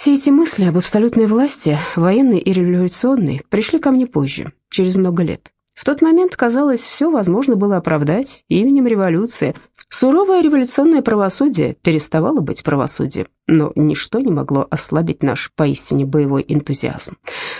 Все эти мысли об абсолютной власти, военной и революционной, пришли ко мне позже, через много лет. В тот момент, казалось, все возможно было оправдать именем революции. Суровое революционное правосудие переставало быть правосудием но ничто не могло ослабить наш поистине боевой энтузиазм.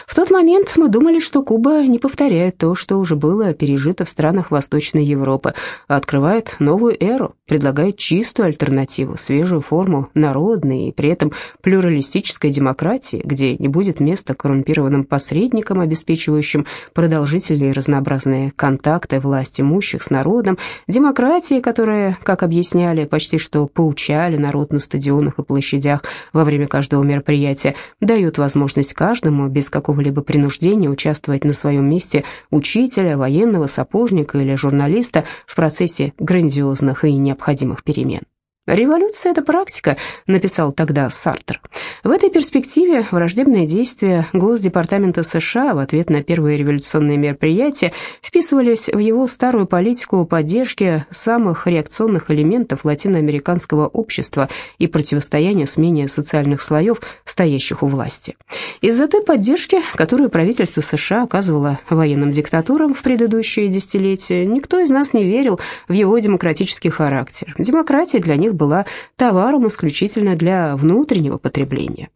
В тот момент мы думали, что Куба не повторяет то, что уже было пережито в странах Восточной Европы, а открывает новую эру, предлагает чистую альтернативу, свежую форму народной и при этом плюралистической демократии, где не будет места коррумпированным посредникам, обеспечивающим продолжительные разнообразные контакты власть имущих с народом, демократии, которая, как объясняли, почти что поучали народ на стадионах и площадях, площадях во время каждого мероприятия, дают возможность каждому без какого-либо принуждения участвовать на своем месте учителя, военного, сапожника или журналиста в процессе грандиозных и необходимых перемен. «Революция – это практика», – написал тогда Сартер. В этой перспективе враждебные действия Госдепартамента США в ответ на первые революционные мероприятия вписывались в его старую политику поддержки самых реакционных элементов латиноамериканского общества и противостояния смене социальных слоев, стоящих у власти. Из-за той поддержки, которую правительство США оказывало военным диктатурам в предыдущие десятилетия, никто из нас не верил в его демократический характер. Демократия для них была товаром исключительно для внутреннего потребления.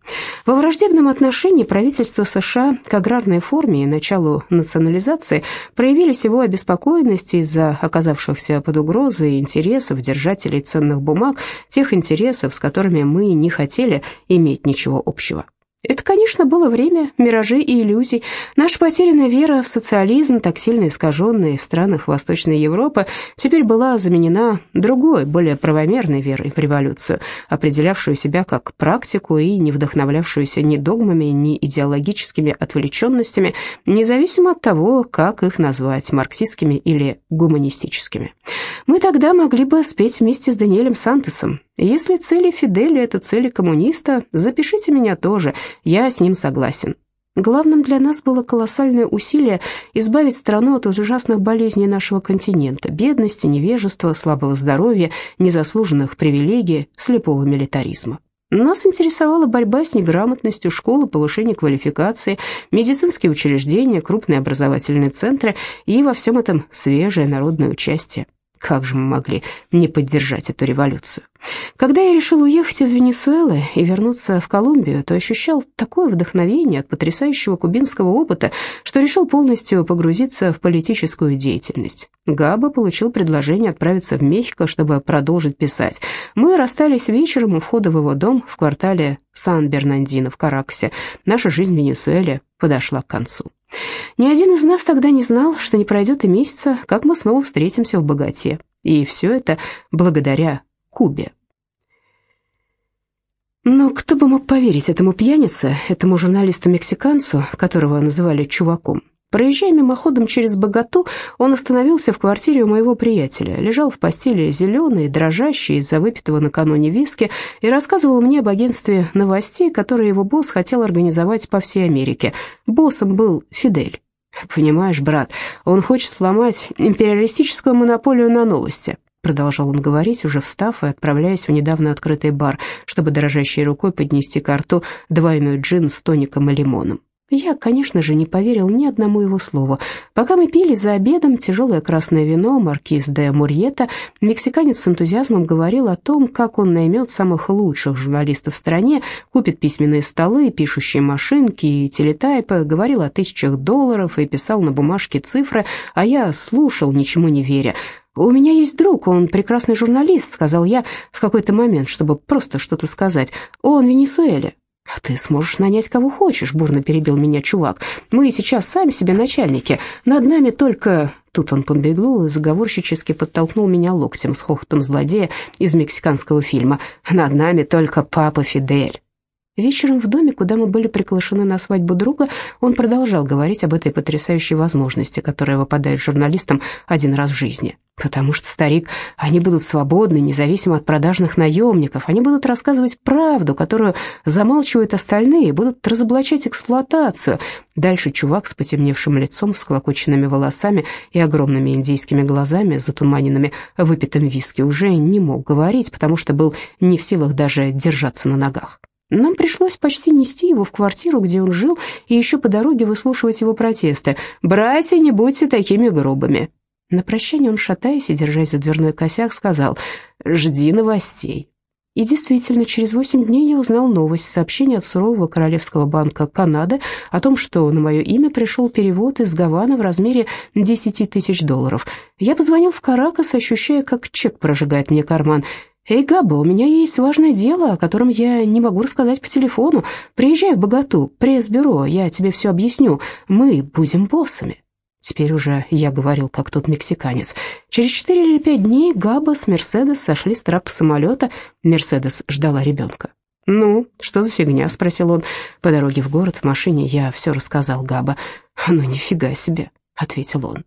Во враждебном отношении правительство США к аграрной форме и началу национализации проявили всего обеспокоенность из-за оказавшихся под угрозой интересов держателей ценных бумаг, тех интересов, с которыми мы не хотели иметь ничего общего. Это, конечно, было время миражей и иллюзий. Наша потерянная вера в социализм, так сильно искаженная в странах Восточной Европы, теперь была заменена другой, более правомерной верой в революцию, определявшую себя как практику и не вдохновлявшуюся ни догмами, ни идеологическими отвлеченностями, независимо от того, как их назвать, марксистскими или гуманистическими. Мы тогда могли бы спеть вместе с Даниэлем Сантосом если цели Фиделя – это цели коммуниста, запишите меня тоже, я с ним согласен. Главным для нас было колоссальное усилие избавить страну от ужасных болезней нашего континента – бедности, невежества, слабого здоровья, незаслуженных привилегий, слепого милитаризма. Нас интересовала борьба с неграмотностью, школы, повышение квалификации, медицинские учреждения, крупные образовательные центры и во всем этом свежее народное участие. Как же мы могли не поддержать эту революцию? Когда я решил уехать из Венесуэлы и вернуться в Колумбию, то ощущал такое вдохновение от потрясающего кубинского опыта, что решил полностью погрузиться в политическую деятельность. Габа получил предложение отправиться в Мехико, чтобы продолжить писать. Мы расстались вечером у входа в его дом в квартале Сан-Бернандино в Каракасе. Наша жизнь в Венесуэле подошла к концу. Ни один из нас тогда не знал, что не пройдет и месяца, как мы снова встретимся в богате. И все это благодаря Кубе. Но кто бы мог поверить этому пьянице, этому журналисту-мексиканцу, которого называли чуваком? Проезжая мимоходом через Богату, он остановился в квартире у моего приятеля, лежал в постели зеленый, дрожащий из-за выпитого накануне виски и рассказывал мне об агентстве новостей, которое его босс хотел организовать по всей Америке. Боссом был Фидель. «Понимаешь, брат, он хочет сломать империалистическую монополию на новости», продолжал он говорить, уже встав и отправляясь в недавно открытый бар, чтобы дрожащей рукой поднести к рту двойной джин с тоником и лимоном. Я, конечно же, не поверил ни одному его слову. Пока мы пили за обедом тяжелое красное вино маркиз де Мурьета, мексиканец с энтузиазмом говорил о том, как он наймет самых лучших журналистов в стране, купит письменные столы, пишущие машинки и телетайпы, говорил о тысячах долларов и писал на бумажке цифры, а я слушал, ничему не веря. «У меня есть друг, он прекрасный журналист», — сказал я в какой-то момент, чтобы просто что-то сказать. «Он в Венесуэле». «А «Ты сможешь нанять кого хочешь», — бурно перебил меня чувак. «Мы сейчас сами себе начальники. Над нами только...» Тут он подбегнул и заговорщически подтолкнул меня локтем с хохотом злодея из мексиканского фильма. «Над нами только папа Фидель». Вечером в доме, куда мы были приглашены на свадьбу друга, он продолжал говорить об этой потрясающей возможности, которая выпадает журналистам один раз в жизни. Потому что, старик, они будут свободны, независимо от продажных наемников, они будут рассказывать правду, которую замалчивают остальные, будут разоблачать эксплуатацию. Дальше чувак с потемневшим лицом, всклокоченными волосами и огромными индийскими глазами, затуманенными выпитым виски, уже не мог говорить, потому что был не в силах даже держаться на ногах. Нам пришлось почти нести его в квартиру, где он жил, и еще по дороге выслушивать его протесты. «Братья, не будьте такими грубыми!» На прощание он, шатаясь и держась за дверной косяк, сказал «Жди новостей». И действительно, через восемь дней я узнал новость, сообщение от сурового Королевского банка Канады о том, что на мое имя пришел перевод из Гаваны в размере 10 тысяч долларов. Я позвонил в Каракас, ощущая, как чек прожигает мне карман. «Эй, Габа, у меня есть важное дело, о котором я не могу рассказать по телефону. Приезжай в Богату, пресс-бюро, я тебе все объясню. Мы будем боссами». Теперь уже я говорил, как тот мексиканец. Через четыре или пять дней Габа с Мерседес сошли с трапа самолета. Мерседес ждала ребенка. «Ну, что за фигня?» — спросил он. По дороге в город в машине я все рассказал Габа. «Ну, нифига себе», — ответил он.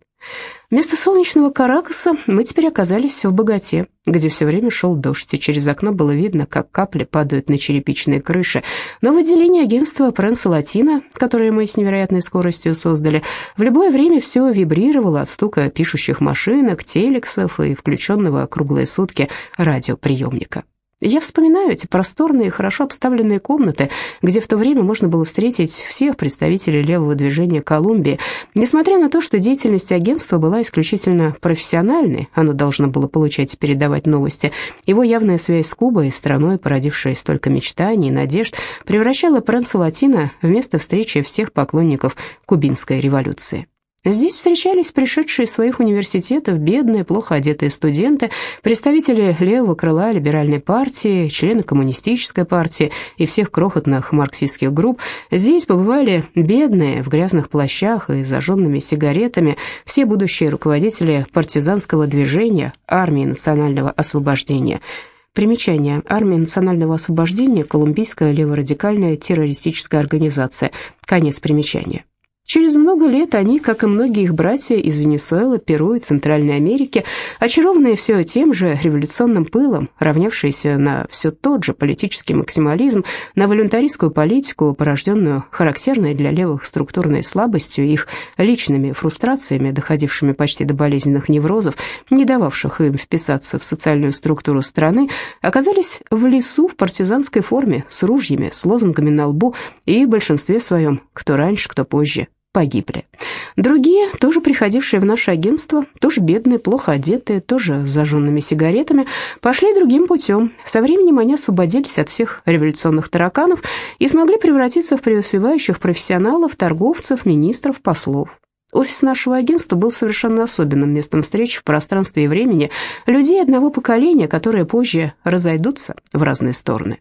Вместо солнечного Каракаса мы теперь оказались в Богате, где все время шел дождь, и через окно было видно, как капли падают на черепичные крыши. Но в отделении агентства Пренса Латина, которое мы с невероятной скоростью создали, в любое время все вибрировало от стука пишущих машинок, телексов и включенного круглые сутки радиоприемника. Я вспоминаю эти просторные, хорошо обставленные комнаты, где в то время можно было встретить всех представителей левого движения Колумбии. Несмотря на то, что деятельность агентства была исключительно профессиональной, оно должно было получать и передавать новости, его явная связь с Кубой, страной, породившей столько мечтаний и надежд, превращала Пренса Латина в место встречи всех поклонников кубинской революции. Здесь встречались пришедшие из своих университетов бедные, плохо одетые студенты, представители левого крыла либеральной партии, члены коммунистической партии и всех крохотных марксистских групп. Здесь побывали бедные в грязных плащах и зажженными сигаретами, все будущие руководители партизанского движения армии национального освобождения. Примечание. Армия национального освобождения – колумбийская леворадикальная террористическая организация. Конец примечания. Через много лет они, как и многие их братья из Венесуэлы, Перу и Центральной Америки, очарованные все тем же революционным пылом, равнявшиеся на все тот же политический максимализм, на волюнтаристскую политику, порожденную характерной для левых структурной слабостью, их личными фрустрациями, доходившими почти до болезненных неврозов, не дававших им вписаться в социальную структуру страны, оказались в лесу в партизанской форме, с ружьями, с лозунгами на лбу и в большинстве своем, кто раньше, кто позже, погибли. Другие, тоже приходившие в наше агентство, тоже бедные, плохо одетые, тоже с зажженными сигаретами, пошли другим путем. Со временем они освободились от всех революционных тараканов и смогли превратиться в преуспевающих профессионалов, торговцев, министров, послов. Офис нашего агентства был совершенно особенным местом встреч в пространстве и времени людей одного поколения, которые позже разойдутся в разные стороны.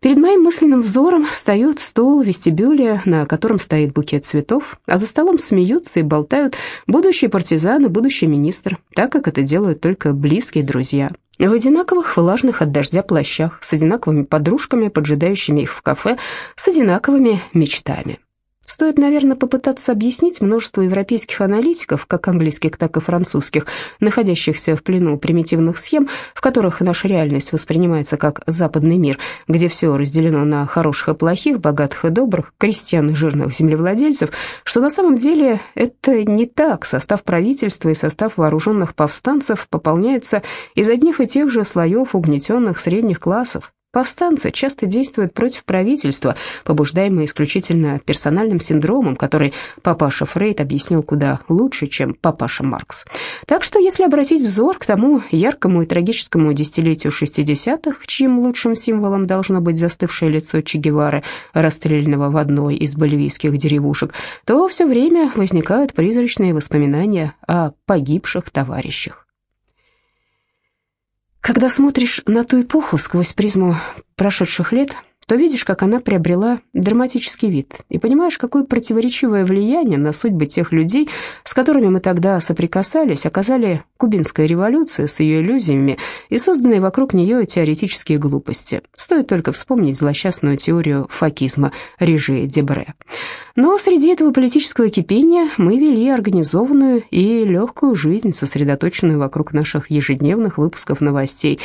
Перед моим мысленным взором встает стол в вестибюле, на котором стоит букет цветов, а за столом смеются и болтают будущие партизаны, будущий министр, так как это делают только близкие друзья. В одинаковых влажных от дождя плащах, с одинаковыми подружками, поджидающими их в кафе, с одинаковыми мечтами. Стоит, наверное, попытаться объяснить множество европейских аналитиков, как английских, так и французских, находящихся в плену примитивных схем, в которых наша реальность воспринимается как западный мир, где все разделено на хороших и плохих, богатых и добрых, крестьян и жирных землевладельцев, что на самом деле это не так. Состав правительства и состав вооруженных повстанцев пополняется из одних и тех же слоев угнетенных средних классов, Повстанцы часто действуют против правительства, побуждаемые исключительно персональным синдромом, который папаша Фрейд объяснил куда лучше, чем папаша Маркс. Так что, если обратить взор к тому яркому и трагическому десятилетию 60-х, чьим лучшим символом должно быть застывшее лицо Че Гевары, расстрелянного в одной из боливийских деревушек, то все время возникают призрачные воспоминания о погибших товарищах. Когда смотришь на ту эпоху сквозь призму прошедших лет, то видишь, как она приобрела драматический вид, и понимаешь, какое противоречивое влияние на судьбы тех людей, с которыми мы тогда соприкасались, оказали кубинская революция с ее иллюзиями и созданные вокруг нее теоретические глупости. Стоит только вспомнить злосчастную теорию факизма Режи Дебре. Но среди этого политического кипения мы вели организованную и легкую жизнь, сосредоточенную вокруг наших ежедневных выпусков новостей,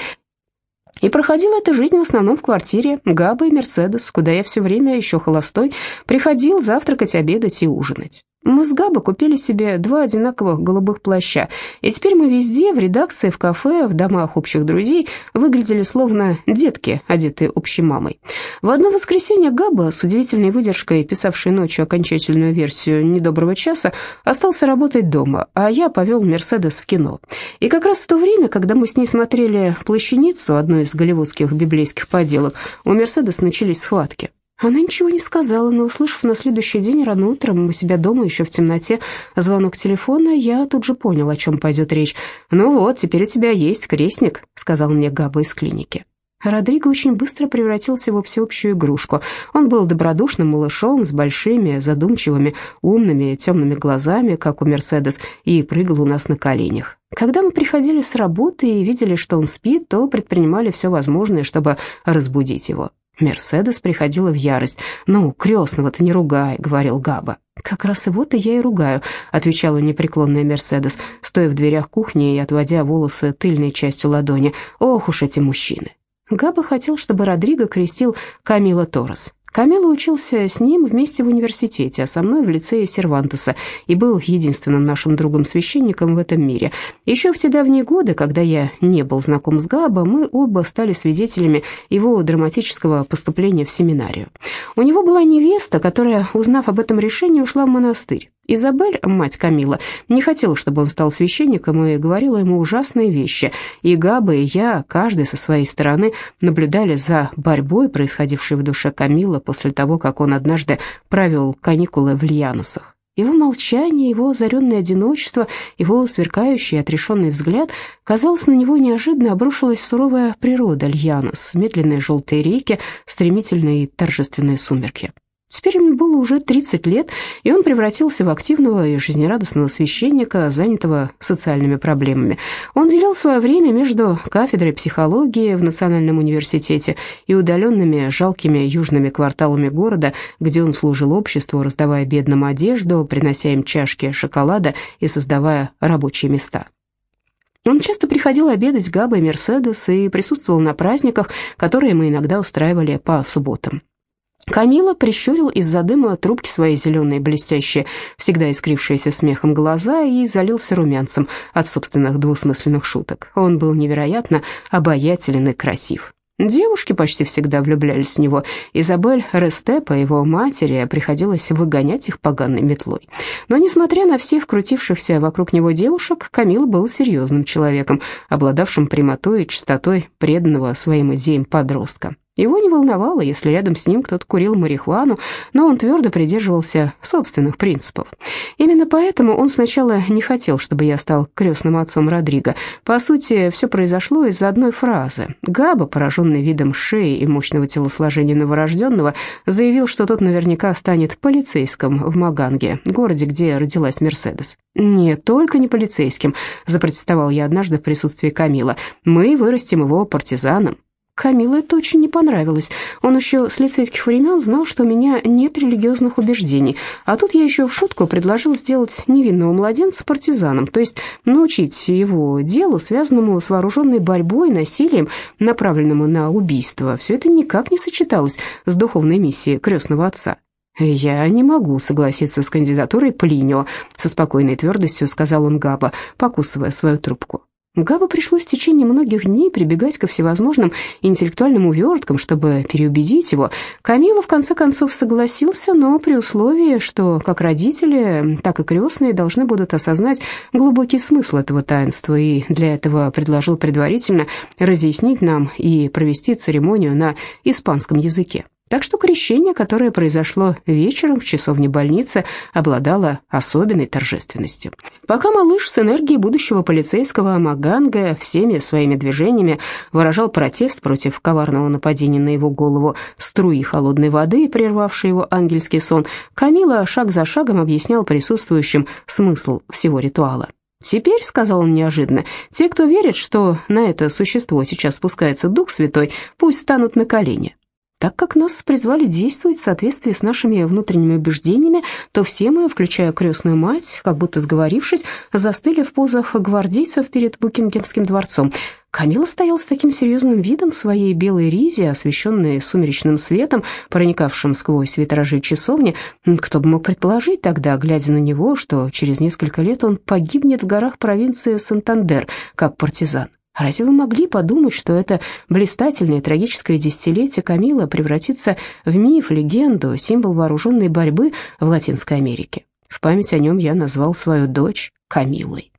и проходила эта жизнь в основном в квартире Габа и Мерседес, куда я все время еще холостой приходил завтракать, обедать и ужинать. Мы с Габо купили себе два одинаковых голубых плаща, и теперь мы везде, в редакции, в кафе, в домах общих друзей, выглядели словно детки, одетые общей мамой. В одно воскресенье Габа, с удивительной выдержкой, писавший ночью окончательную версию «Недоброго часа», остался работать дома, а я повел Мерседес в кино. И как раз в то время, когда мы с ней смотрели «Плащаницу», одну из голливудских библейских поделок, у Мерседес начались схватки. Она ничего не сказала, но, услышав на следующий день рано утром у себя дома еще в темноте звонок телефона, я тут же понял, о чем пойдет речь. «Ну вот, теперь у тебя есть крестник», — сказал мне Габа из клиники. Родриго очень быстро превратился во всеобщую игрушку. Он был добродушным малышом с большими, задумчивыми, умными, темными глазами, как у Мерседес, и прыгал у нас на коленях. Когда мы приходили с работы и видели, что он спит, то предпринимали все возможное, чтобы разбудить его. Мерседес приходила в ярость. «Ну, крестного-то не ругай», — говорил Габа. «Как раз его-то я и ругаю», — отвечала непреклонная Мерседес, стоя в дверях кухни и отводя волосы тыльной частью ладони. «Ох уж эти мужчины!» Габа хотел, чтобы Родриго крестил Камила Торрес. Камило учился с ним вместе в университете, а со мной в лицее Сервантеса, и был единственным нашим другом-священником в этом мире. Еще в те давние годы, когда я не был знаком с Габо, мы оба стали свидетелями его драматического поступления в семинарию. У него была невеста, которая, узнав об этом решении, ушла в монастырь. Изабель, мать Камила, не хотела, чтобы он стал священником и говорила ему ужасные вещи. И Габа, и я, каждый со своей стороны, наблюдали за борьбой, происходившей в душе Камила после того, как он однажды провел каникулы в Льяносах. Его молчание, его озаренное одиночество, его сверкающий отрешенный взгляд, казалось, на него неожиданно обрушилась суровая природа Льянос, медленные желтые реки, стремительные торжественные сумерки. Теперь ему было уже 30 лет, и он превратился в активного и жизнерадостного священника, занятого социальными проблемами. Он делил свое время между кафедрой психологии в Национальном университете и удаленными жалкими южными кварталами города, где он служил обществу, раздавая бедным одежду, принося им чашки шоколада и создавая рабочие места. Он часто приходил обедать с Габой Мерседес и присутствовал на праздниках, которые мы иногда устраивали по субботам. Камила прищурил из-за дыма трубки свои зеленые, блестящие, всегда искрившиеся смехом глаза и залился румянцем от собственных двусмысленных шуток. Он был невероятно обаятелен и красив. Девушки почти всегда влюблялись в него. Изабель Рестепа, его матери, приходилось выгонять их поганой метлой. Но, несмотря на всех крутившихся вокруг него девушек, Камил был серьезным человеком, обладавшим прямотой и чистотой преданного своим идеям подростка. Его не волновало, если рядом с ним кто-то курил марихуану, но он твердо придерживался собственных принципов. Именно поэтому он сначала не хотел, чтобы я стал крестным отцом Родриго. По сути, все произошло из-за одной фразы. Габа, пораженный видом шеи и мощного телосложения новорожденного, заявил, что тот наверняка станет полицейским в Маганге, городе, где родилась Мерседес. «Нет, только не полицейским», – запротестовал я однажды в присутствии Камила. «Мы вырастим его партизаном». Камилу это очень не понравилось. Он еще с лицейских времен знал, что у меня нет религиозных убеждений. А тут я еще в шутку предложил сделать невинного младенца партизаном, то есть научить его делу, связанному с вооруженной борьбой, насилием, направленному на убийство. Все это никак не сочеталось с духовной миссией крестного отца. «Я не могу согласиться с кандидатурой Плинио», — со спокойной твердостью сказал он Габа, покусывая свою трубку. Габу пришлось в течение многих дней прибегать ко всевозможным интеллектуальным уверткам, чтобы переубедить его. Камила в конце концов согласился, но при условии, что как родители, так и крестные должны будут осознать глубокий смысл этого таинства, и для этого предложил предварительно разъяснить нам и провести церемонию на испанском языке. Так что крещение, которое произошло вечером в часовне больницы, обладало особенной торжественностью. Пока малыш с энергией будущего полицейского Маганга всеми своими движениями выражал протест против коварного нападения на его голову струи холодной воды, прервавшей его ангельский сон, Камила шаг за шагом объяснял присутствующим смысл всего ритуала. «Теперь, — сказал он неожиданно, — те, кто верит, что на это существо сейчас спускается Дух Святой, пусть станут на колени. Так как нас призвали действовать в соответствии с нашими внутренними убеждениями, то все мы, включая крестную мать, как будто сговорившись, застыли в позах гвардейцев перед Букингемским дворцом. Камила стоял с таким серьезным видом в своей белой ризе, освещенной сумеречным светом, проникавшим сквозь витражи часовни. Кто бы мог предположить тогда, глядя на него, что через несколько лет он погибнет в горах провинции Сантандер, как партизан. Разве вы могли подумать, что это блистательное трагическое десятилетие Камила превратится в миф, легенду, символ вооруженной борьбы в Латинской Америке? В память о нем я назвал свою дочь Камилой.